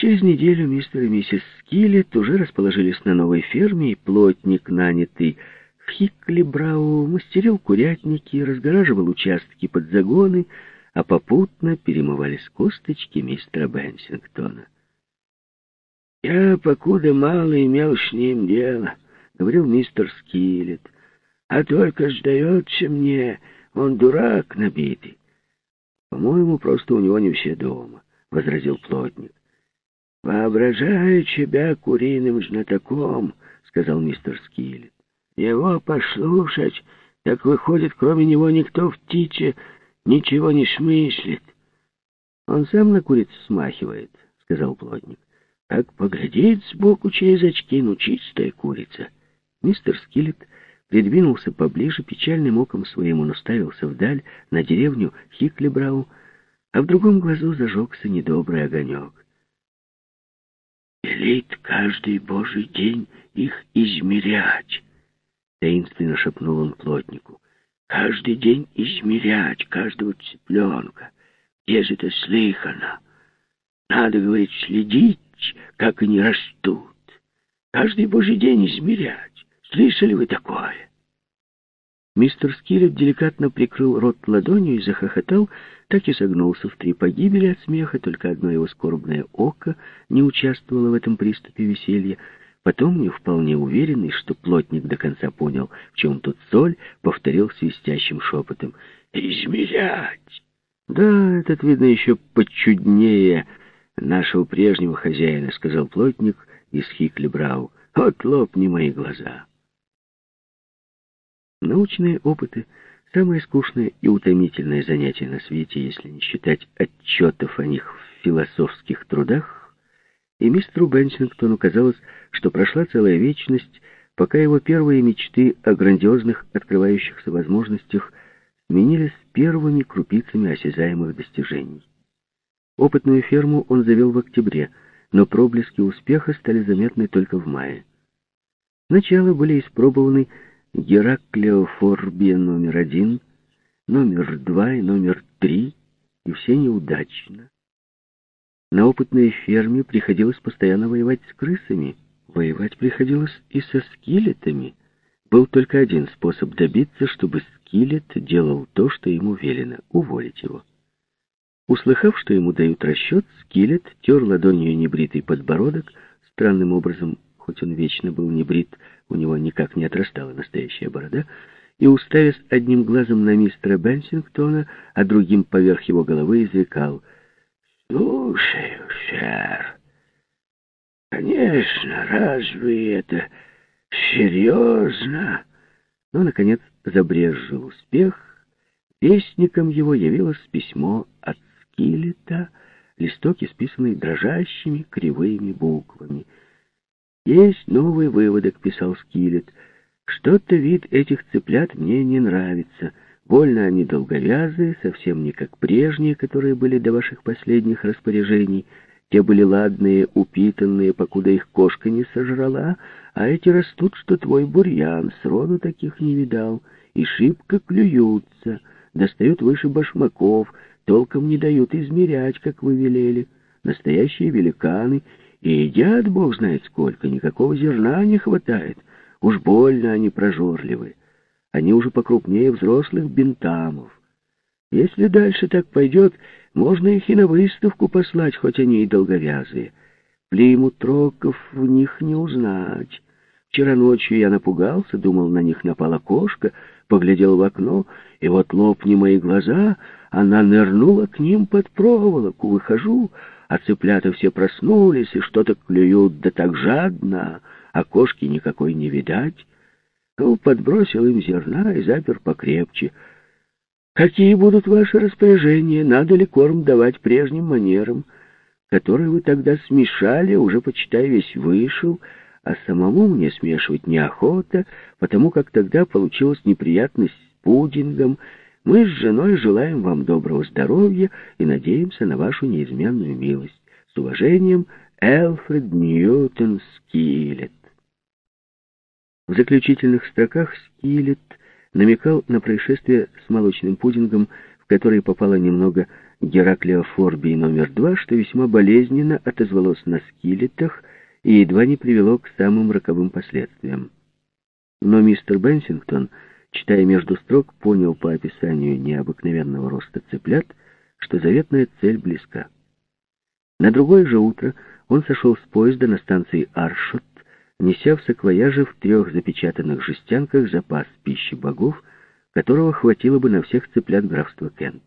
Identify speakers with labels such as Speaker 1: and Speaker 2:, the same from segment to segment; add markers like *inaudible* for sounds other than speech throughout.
Speaker 1: Через неделю мистер и миссис Скиллет уже расположились на новой ферме, и плотник, нанятый в Хикли-Брау, мастерил курятники, разгораживал участки под загоны, а попутно перемывались косточки мистера Бенсингтона. «Я покуда мало имел с ним дело», — говорил мистер Скиллет, — «а только сдается мне, он дурак набитый». «По-моему, просто у него не все дома», — возразил плотник. «Воображаю тебя куриным знатоком», — сказал мистер Скиллет. «Его послушать, так выходит, кроме него никто в птиче ничего не смыслит». «Он сам на курицу смахивает», — сказал плотник. Как поглядеть сбоку через очки, ну чистая курица. Мистер Скиллет придвинулся поближе, печальным оком своим он уставился вдаль, на деревню Хиклибрау, а в другом глазу зажегся недобрый огонек. «Велит каждый божий день их измерять», — таинственно шепнул он плотнику. «Каждый день измерять каждого цыпленка. Где же это слыхано? Надо, говорит, следить, как они растут. Каждый божий день измерять. Слышали вы такое? Мистер Скиллет деликатно прикрыл рот ладонью и захохотал, так и согнулся в три погибели от смеха, только одно его скорбное око не участвовало в этом приступе веселья. Потом, не вполне уверенный, что плотник до конца понял, в чем тут соль, повторил свистящим шепотом «Измерять!» Да, этот, видно, еще почуднее нашего прежнего хозяина», — сказал плотник из Хикли-Брау. «Вот лопни мои глаза». Научные опыты — самое скучное и утомительное занятие на свете, если не считать отчетов о них в философских трудах, и мистеру Бенсингтону казалось, что прошла целая вечность, пока его первые мечты о грандиозных открывающихся возможностях сменились первыми крупицами осязаемых достижений. Опытную ферму он завел в октябре, но проблески успеха стали заметны только в мае. Сначала были испробованы Гераклеофорбия номер один, номер два и номер три, и все неудачно. На опытной ферме приходилось постоянно воевать с крысами. Воевать приходилось и со скелетами. Был только один способ добиться, чтобы скелет делал то, что ему велено — уволить его. Услыхав, что ему дают расчет, Скиллет тер ладонью небритый подбородок. Странным образом, хоть он вечно был небрит, у него никак не отрастала настоящая борода, и, уставясь одним глазом на мистера Бенсингтона, а другим поверх его головы, изрекал «Слушаю, сэр, конечно, разве это серьезно?» Но, наконец, забрезжил успех. Вестником его явилось письмо от Скиллета, листок, исписанный дрожащими кривыми буквами. «Есть новый выводок», — писал Скиллет. «Что-то вид этих цыплят мне не нравится. Больно они долговязые, совсем не как прежние, которые были до ваших последних распоряжений. Те были ладные, упитанные, покуда их кошка не сожрала, а эти растут, что твой бурьян, сроду таких не видал, и шибко клюются, достают выше башмаков, толком не дают измерять, как вы велели. Настоящие великаны. И едят, бог знает сколько, никакого зерна не хватает. Уж больно они прожорливы. Они уже покрупнее взрослых бентамов. Если дальше так пойдет, можно их и на выставку послать, хоть они и долговязые. Плимут троков в них не узнать. Вчера ночью я напугался, думал, на них напала кошка, поглядел в окно, и вот лопни мои глаза — она нырнула к ним под проволоку. Выхожу, а цыплята все проснулись и что-то клюют, да так жадно, а кошки никакой не видать. Ну, подбросил им зерна и запер покрепче. Какие будут ваши распоряжения? Надо ли корм давать прежним манерам, которые вы тогда смешали, уже, почитай, весь вышел, а самому мне смешивать неохота, потому как тогда получилась неприятность с пудингом, мы с женой желаем вам доброго здоровья и надеемся на вашу неизменную милость. С уважением, Элфред Ньютон Скиллет. В заключительных строках Скиллет намекал на происшествие с молочным пудингом, в которое попало немного Гераклеофорбии номер два, что весьма болезненно отозвалось на скелетах и едва не привело к самым роковым последствиям. Но мистер Бенсингтон, читая между строк, понял по описанию необыкновенного роста цыплят, что заветная цель близка. На другое же утро он сошел с поезда на станции Аршот, неся в саквояже в трех запечатанных жестянках запас пищи богов, которого хватило бы на всех цыплят графства Кент.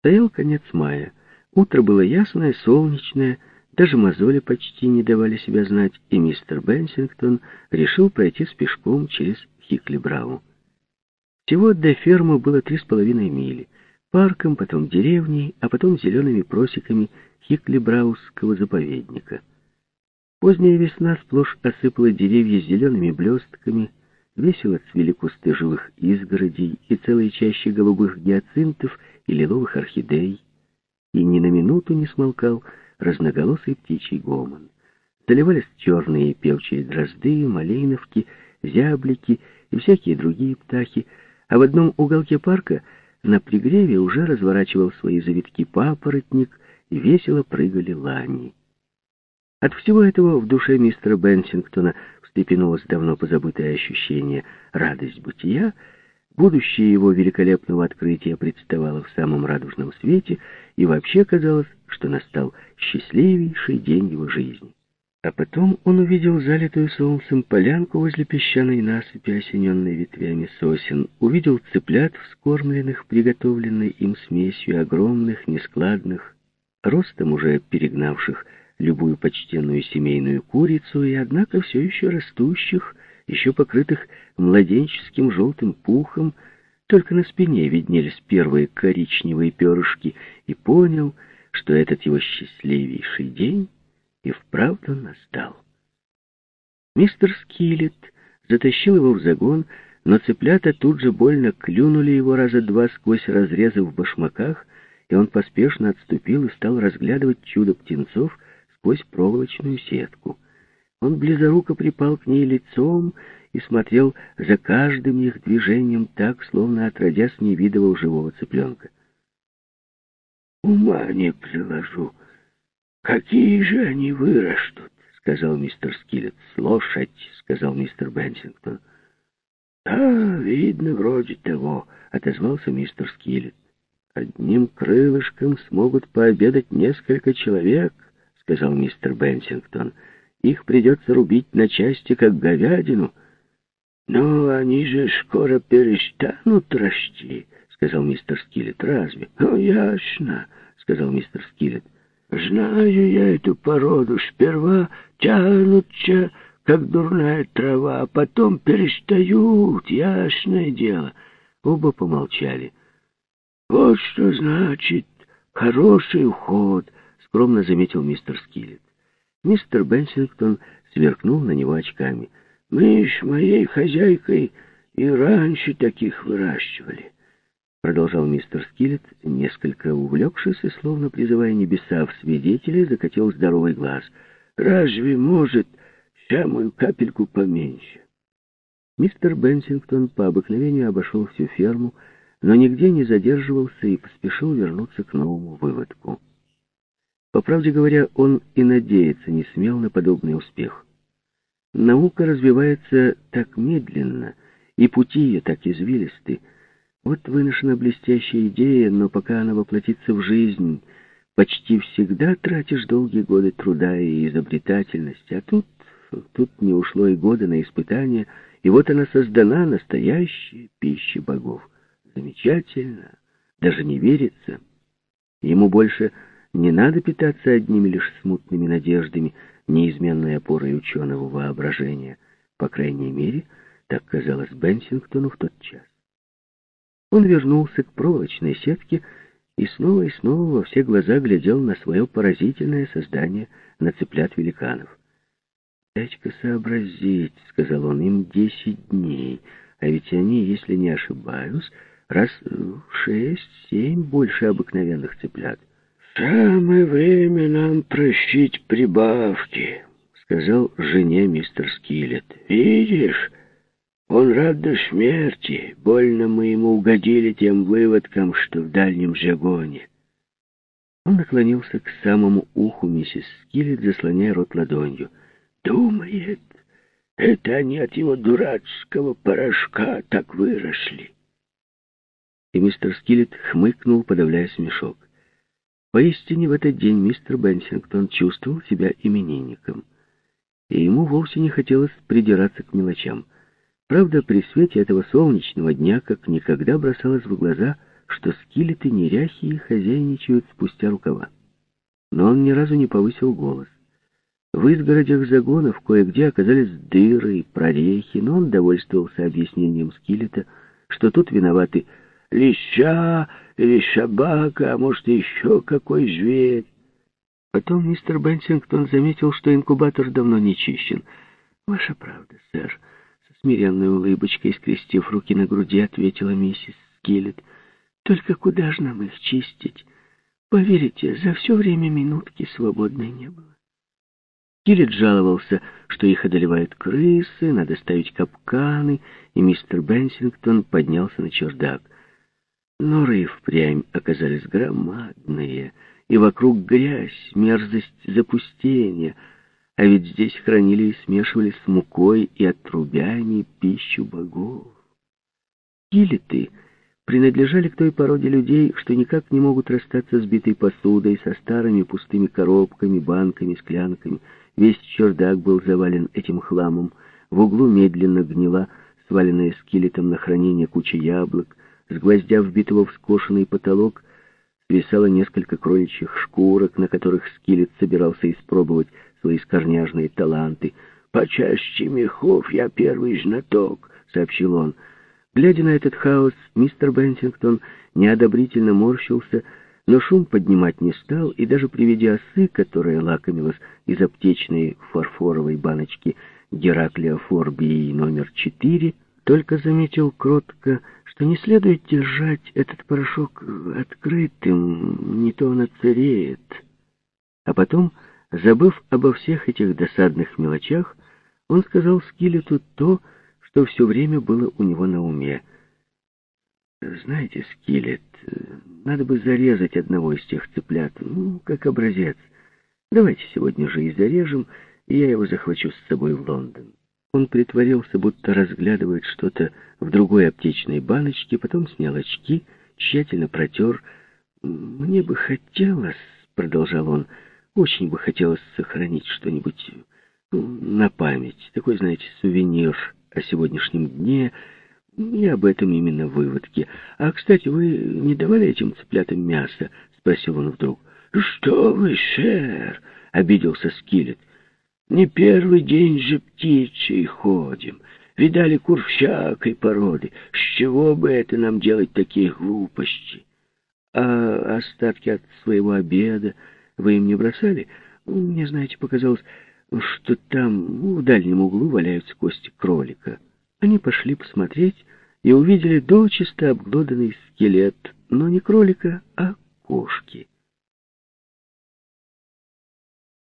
Speaker 1: Стоял конец мая. Утро было ясное, солнечное, даже мозоли почти не давали себя знать, и мистер Бенсингтон решил пройти с пешком через Хикли-Брау. Всего до фермы было три с половиной мили. Парком, потом деревней, а потом зелеными просеками Хикли-Браусского заповедника. Поздняя весна сплошь осыпала деревья зелеными блестками, весело цвели кусты живых изгородей и целые чащи голубых гиацинтов и лиловых орхидей, и ни на минуту не смолкал разноголосый птичий гомон. Заливались черные певчие дрозды, малиновки, зяблики и всякие другие птахи, а в одном уголке парка на пригреве уже разворачивал свои завитки папоротник, и весело прыгали лани. От всего этого в душе мистера Бенсингтона встрепенулось давно позабытое ощущение радость бытия, будущее его великолепного открытия представало в самом радужном свете, и вообще казалось, что настал счастливейший день его жизни. А потом он увидел залитую солнцем полянку возле песчаной насыпи, осененной ветвями сосен, увидел цыплят, вскормленных, приготовленной им смесью огромных, нескладных, ростом уже перегнавших любую почтенную семейную курицу, и однако все еще растущих, еще покрытых младенческим желтым пухом, только на спине виднелись первые коричневые перышки, и понял, что этот его счастливейший день и вправду настал. Мистер Скиллет затащил его в загон, но цыплята тут же больно клюнули его раза два сквозь разрезы в башмаках, и он поспешно отступил и стал разглядывать чудо птенцов сквозь проволочную сетку. Он близоруко припал к ней лицом и смотрел за каждым их движением так, словно отродясь не видывал живого цыпленка. «Ума не приложу», «Какие же они вырастут?» — сказал мистер Скиллет. «Лошадь», — сказал мистер Бенсингтон. «Да, видно, вроде того», — отозвался мистер Скиллет. «Одним крылышком смогут пообедать несколько человек», — сказал мистер Бенсингтон. «Их придется рубить на части, как говядину». «Но они же скоро перестанут расти», — сказал мистер Скиллет. «Разве?» «Ну, ясно», — сказал мистер Скиллет. Знаю я эту породу. Сперва тянутся, как дурная трава, а потом перестают, ясное дело. Оба помолчали. Вот что значит хороший уход, скромно заметил мистер Скиллет. Мистер Бенсингтон сверкнул на него очками. Мы с моей хозяйкой и раньше таких выращивали продолжал мистер Скиллет, несколько увлекшись и, словно призывая небеса в свидетели, закатил здоровый глаз. «Разве может самую капельку поменьше?» Мистер Бенсингтон по обыкновению обошел всю ферму, но нигде не задерживался и поспешил вернуться к новому выводку. По правде говоря, он и надеяться не смел на подобный успех. Наука развивается так медленно, и пути ее так извилисты, вот выношена блестящая идея, но пока она воплотится в жизнь, почти всегда тратишь долгие годы труда и изобретательности. А тут, тут не ушло и года на испытания, и вот она создана, настоящая пища богов. Замечательно, даже не верится. Ему больше не надо питаться одними лишь смутными надеждами, неизменной опорой ученого воображения. По крайней мере, так казалось Бенсингтону в тот час. Он вернулся к проволочной сетке и снова и снова во все глаза глядел на свое поразительное создание, на цыплят-великанов. «Дайте-ка сообразить», — сказал он, — «им десять дней, а ведь они, если не ошибаюсь, раз в шесть-семь больше обыкновенных цыплят». «Самое время нам прощить прибавки», — сказал жене мистер Скиллет. «Видишь...» Он рад до смерти. Больно мы ему угодили тем выводкам, что в дальнем загоне. Он наклонился к самому уху миссис Скиллет, заслоняя рот ладонью. «Думает, это они от его дурацкого порошка так выросли». И мистер Скиллет хмыкнул, подавляя смешок. Поистине в этот день мистер Бенсингтон чувствовал себя именинником, и ему вовсе не хотелось придираться к мелочам. Правда, при свете этого солнечного дня как никогда бросалось в глаза — что скелеты неряхи хозяйничают спустя рукава. Но он ни разу не повысил голос. В изгородях загонов кое-где оказались дыры и прорехи, но он довольствовался объяснением скелета, что тут виноваты леща или собака, а может, еще какой зверь. Потом мистер Бенсингтон заметил, что инкубатор давно не чищен. «Ваша правда, сэр», — смиренной улыбочкой, скрестив руки на груди, ответила миссис Скиллет. Только куда же нам их чистить? Поверите, за все время минутки свободной не было. Киллет жаловался, что их одолевают крысы, надо ставить капканы, и мистер Бенсингтон поднялся на чердак. Норы и впрямь оказались громадные, и вокруг грязь, мерзость запустения, а ведь здесь хранили и смешивали с мукой и отрубями пищу богов. Киллеты — принадлежали к той породе людей, что никак не могут расстаться с битой посудой, со старыми пустыми коробками, банками, склянками. Весь чердак был завален этим хламом. В углу медленно гнила, сваленная скелетом на хранение куча яблок. С гвоздя вбитого в скошенный потолок свисало несколько кроличьих шкурок, на которых скелет собирался испробовать свои скорняжные таланты. «Почаще мехов я первый знаток», — сообщил он, — Глядя на этот хаос, мистер Бенсингтон неодобрительно морщился, но шум поднимать не стал, и даже при виде осы, которая лакомилась из аптечной фарфоровой баночки Гераклия Форбии номер 4, только заметил кротко, что не следует держать этот порошок открытым, не то он отсыреет. А потом, забыв обо всех этих досадных мелочах, он сказал Скиллету то, что все время было у него на уме. «Знаете, Скиллет, надо бы зарезать одного из тех цыплят, ну, как образец. Давайте сегодня же и зарежем, и я его захвачу с собой в Лондон». Он притворился, будто разглядывает что-то в другой аптечной баночке, потом снял очки, тщательно протер. «Мне бы хотелось», — продолжал он, — «очень бы хотелось сохранить что-нибудь ну, на память, такой, знаете, сувенир» о сегодняшнем дне и об этом именно выводке. А, кстати, вы не давали этим цыплятам мясо? — спросил он вдруг. — Что вы, шер? — обиделся Скиллет. — Не первый день же птичей ходим. Видали кур всякой породы. С чего бы это нам делать такие глупости? А остатки от своего обеда вы им не бросали? Мне, знаете, показалось что там в дальнем углу валяются кости кролика. Они пошли посмотреть и увидели дочисто обглоданный скелет, но не кролика, а кошки.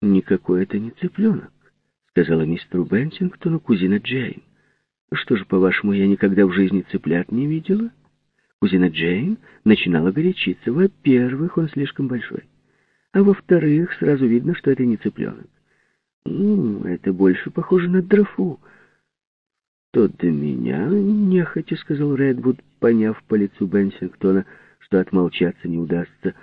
Speaker 1: «Никакой это не цыпленок», — сказала мистеру Бентингтону кузина Джейн. «Что же, по-вашему, я никогда в жизни цыплят не видела?» Кузина Джейн начинала горячиться. Во-первых, он слишком большой. А во-вторых, сразу видно, что это не цыпленок. Ну, это больше похоже на дрофу. То до меня, нехотя, сказал Редвуд, поняв по лицу Бенсингтона, что отмолчаться не удастся.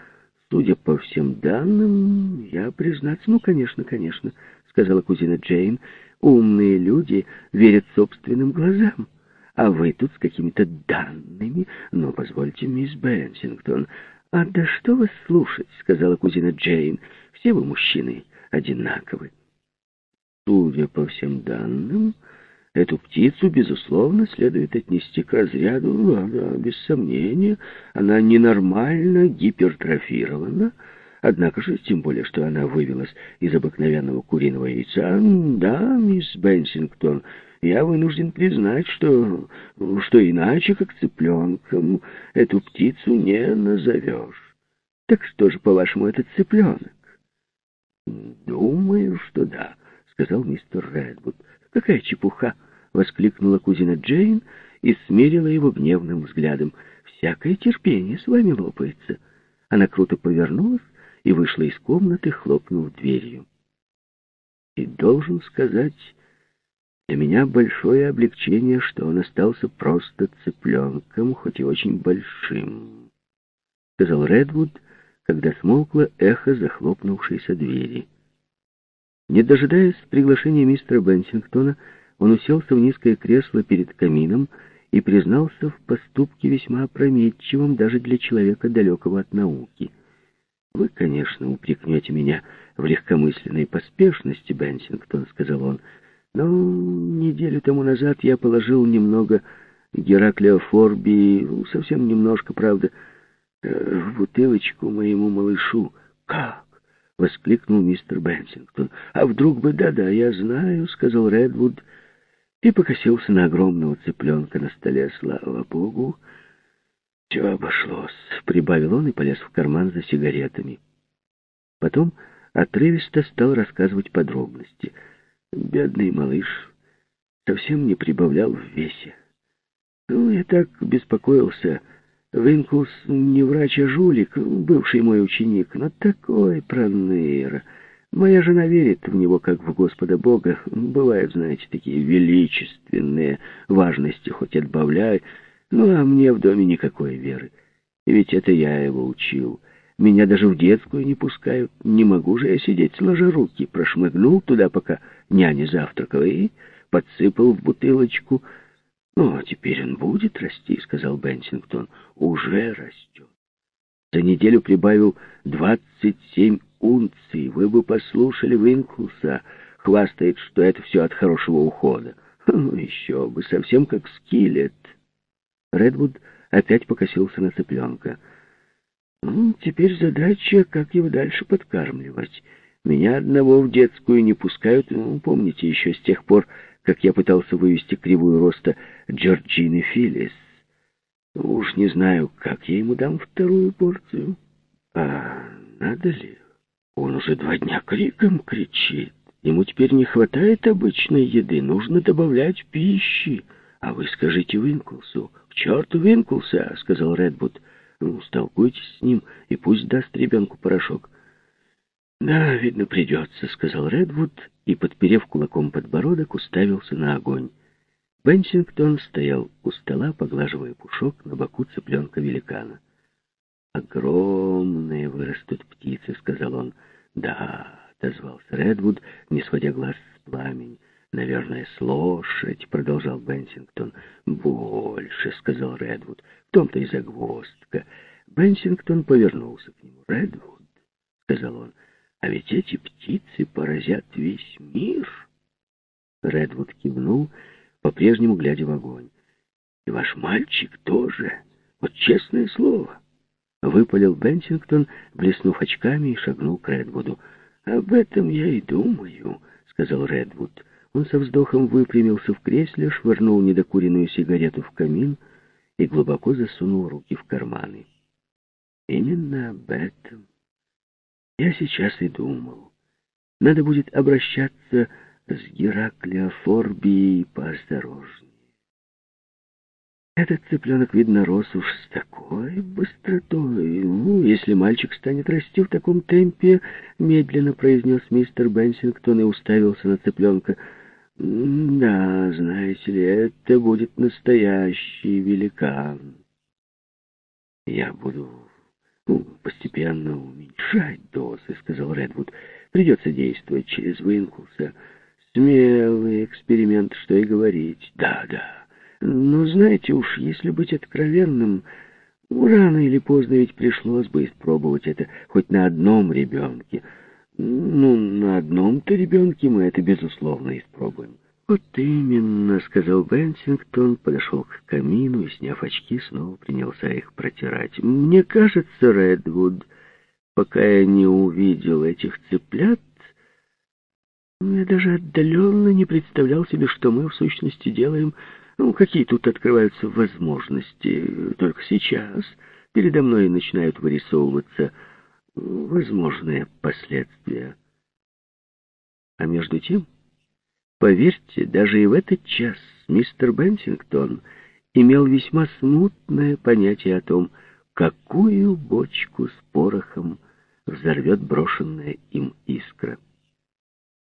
Speaker 1: Судя по всем данным, я признаться, ну, конечно, конечно, сказала кузина Джейн, умные люди верят собственным глазам. А вы тут с какими-то данными. Но позвольте, мисс Бенсингтон. А да что вас слушать, сказала кузина Джейн. Все вы мужчины одинаковы. Судя по всем данным, эту птицу, безусловно, следует отнести к разряду, да, да, без сомнения, она ненормально гипертрофирована, однако же, тем более, что она вывелась из обыкновенного куриного яйца, да, мисс Бенсингтон, я вынужден признать, что, что иначе, как цыпленком, эту птицу не назовешь. Так что же, по-вашему, этот цыпленок? Думаю, что да сказал мистер Редвуд. «Какая чепуха!» — воскликнула кузина Джейн и смерила его гневным взглядом. «Всякое терпение с вами лопается». Она круто повернулась и вышла из комнаты, хлопнув дверью. И должен сказать, для меня большое облегчение, что он остался просто цыпленком, хоть и очень большим, — сказал Редвуд, когда смолкло эхо захлопнувшейся двери. Не дожидаясь приглашения мистера Бенсингтона, он уселся в низкое кресло перед камином и признался в поступке весьма опрометчивом даже для человека, далекого от науки. «Вы, конечно, упрекнете меня в легкомысленной поспешности, Бенсингтон», — сказал он, — «но неделю тому назад я положил немного Гераклеофорбии, ну, совсем немножко, правда, э, в бутылочку моему малышу». «Как?» — воскликнул мистер Бенсингтон. «А вдруг бы, да-да, я знаю», — сказал Редвуд, — и покосился на огромного цыпленка на столе. Слава богу, все обошлось, прибавил он и полез в карман за сигаретами. Потом отрывисто стал рассказывать подробности. Бедный малыш совсем не прибавлял в весе. Ну, я так беспокоился. Винкус не врач, а жулик, бывший мой ученик, но такой проныр. Моя жена верит в него, как в Господа Бога. Бывают, знаете, такие величественные важности, хоть отбавляй. Ну, а мне в доме никакой веры. Ведь это я его учил. Меня даже в детскую не пускают. Не могу же я сидеть сложа руки. Прошмыгнул туда, пока няня завтракала, и подсыпал в бутылочку. «Ну, а теперь он будет расти», — сказал Бенсингтон. «Уже растет». За неделю прибавил двадцать семь унций. Вы бы послушали Винклса. Хвастает, что это все от хорошего ухода. *laughs* Ну, еще бы, совсем как скелет. Редвуд опять покосился на цыпленка. Ну, теперь задача, как его дальше подкармливать. Меня одного в детскую не пускают, ну, помните, еще с тех пор, как я пытался вывести кривую роста Джорджины Филлис. Уж не знаю, как я ему дам вторую порцию. А надо ли? Он уже два дня криком кричит. Ему теперь не хватает обычной еды, нужно добавлять пищи. А вы скажите Винклсу. «К черту Винклса!» — сказал Редвуд. «Ну, столкуйтесь с ним, и пусть даст ребенку порошок». «Да, видно, придется», — сказал Редвуд, и, подперев кулаком подбородок, уставился на огонь. Бенсингтон стоял у стола, поглаживая пушок на боку цыпленка-великана. «Огромные вырастут птицы», — сказал он. «Да», — отозвался Редвуд, не сводя глаз с пламени. «Наверное, с лошадь», — продолжал Бенсингтон. «Больше», — сказал Редвуд. «В том-то и загвоздка». Бенсингтон повернулся к нему. «Редвуд», — сказал он, — «а ведь эти птицы поразят весь мир». Редвуд кивнул, по-прежнему глядя в огонь. «И ваш мальчик тоже, вот честное слово». Выпалил Бенсингтон, блеснув очками, и шагнул к Редвуду. «Об этом я и думаю», — сказал Редвуд. Он со вздохом выпрямился в кресле, швырнул недокуренную сигарету в камин и глубоко засунул руки в карманы. «Именно об этом я сейчас и думал. Надо будет обращаться с Гераклеофорбией поосторожнее. Этот цыпленок, видно, рос уж с такой быстротой. Ну, если мальчик станет расти в таком темпе, медленно произнес мистер Бенсингтон и уставился на цыпленка. Да, знаете ли, это будет настоящий великан. Я буду постепенно уменьшать дозы, сказал Редвуд. Придется действовать через Винклса. Смелый эксперимент, что и говорить. Да, да. Но знаете уж, если быть откровенным, рано или поздно ведь пришлось бы испробовать это хоть на одном ребенке. Ну, на одном-то ребенке мы это, безусловно, испробуем. «Вот именно», — сказал Бенсингтон, подошел к камину и, сняв очки, снова принялся их протирать. «Мне кажется, Редвуд, пока я не увидел этих цыплят, я даже отдаленно не представлял себе, что мы в сущности делаем ну, какие тут открываются возможности. Только сейчас передо мной начинают вырисовываться возможные последствия. А между тем, поверьте, даже и в этот час мистер Бенсингтон имел весьма смутное понятие о том, какую бочку с порохом взорвет брошенная им искра.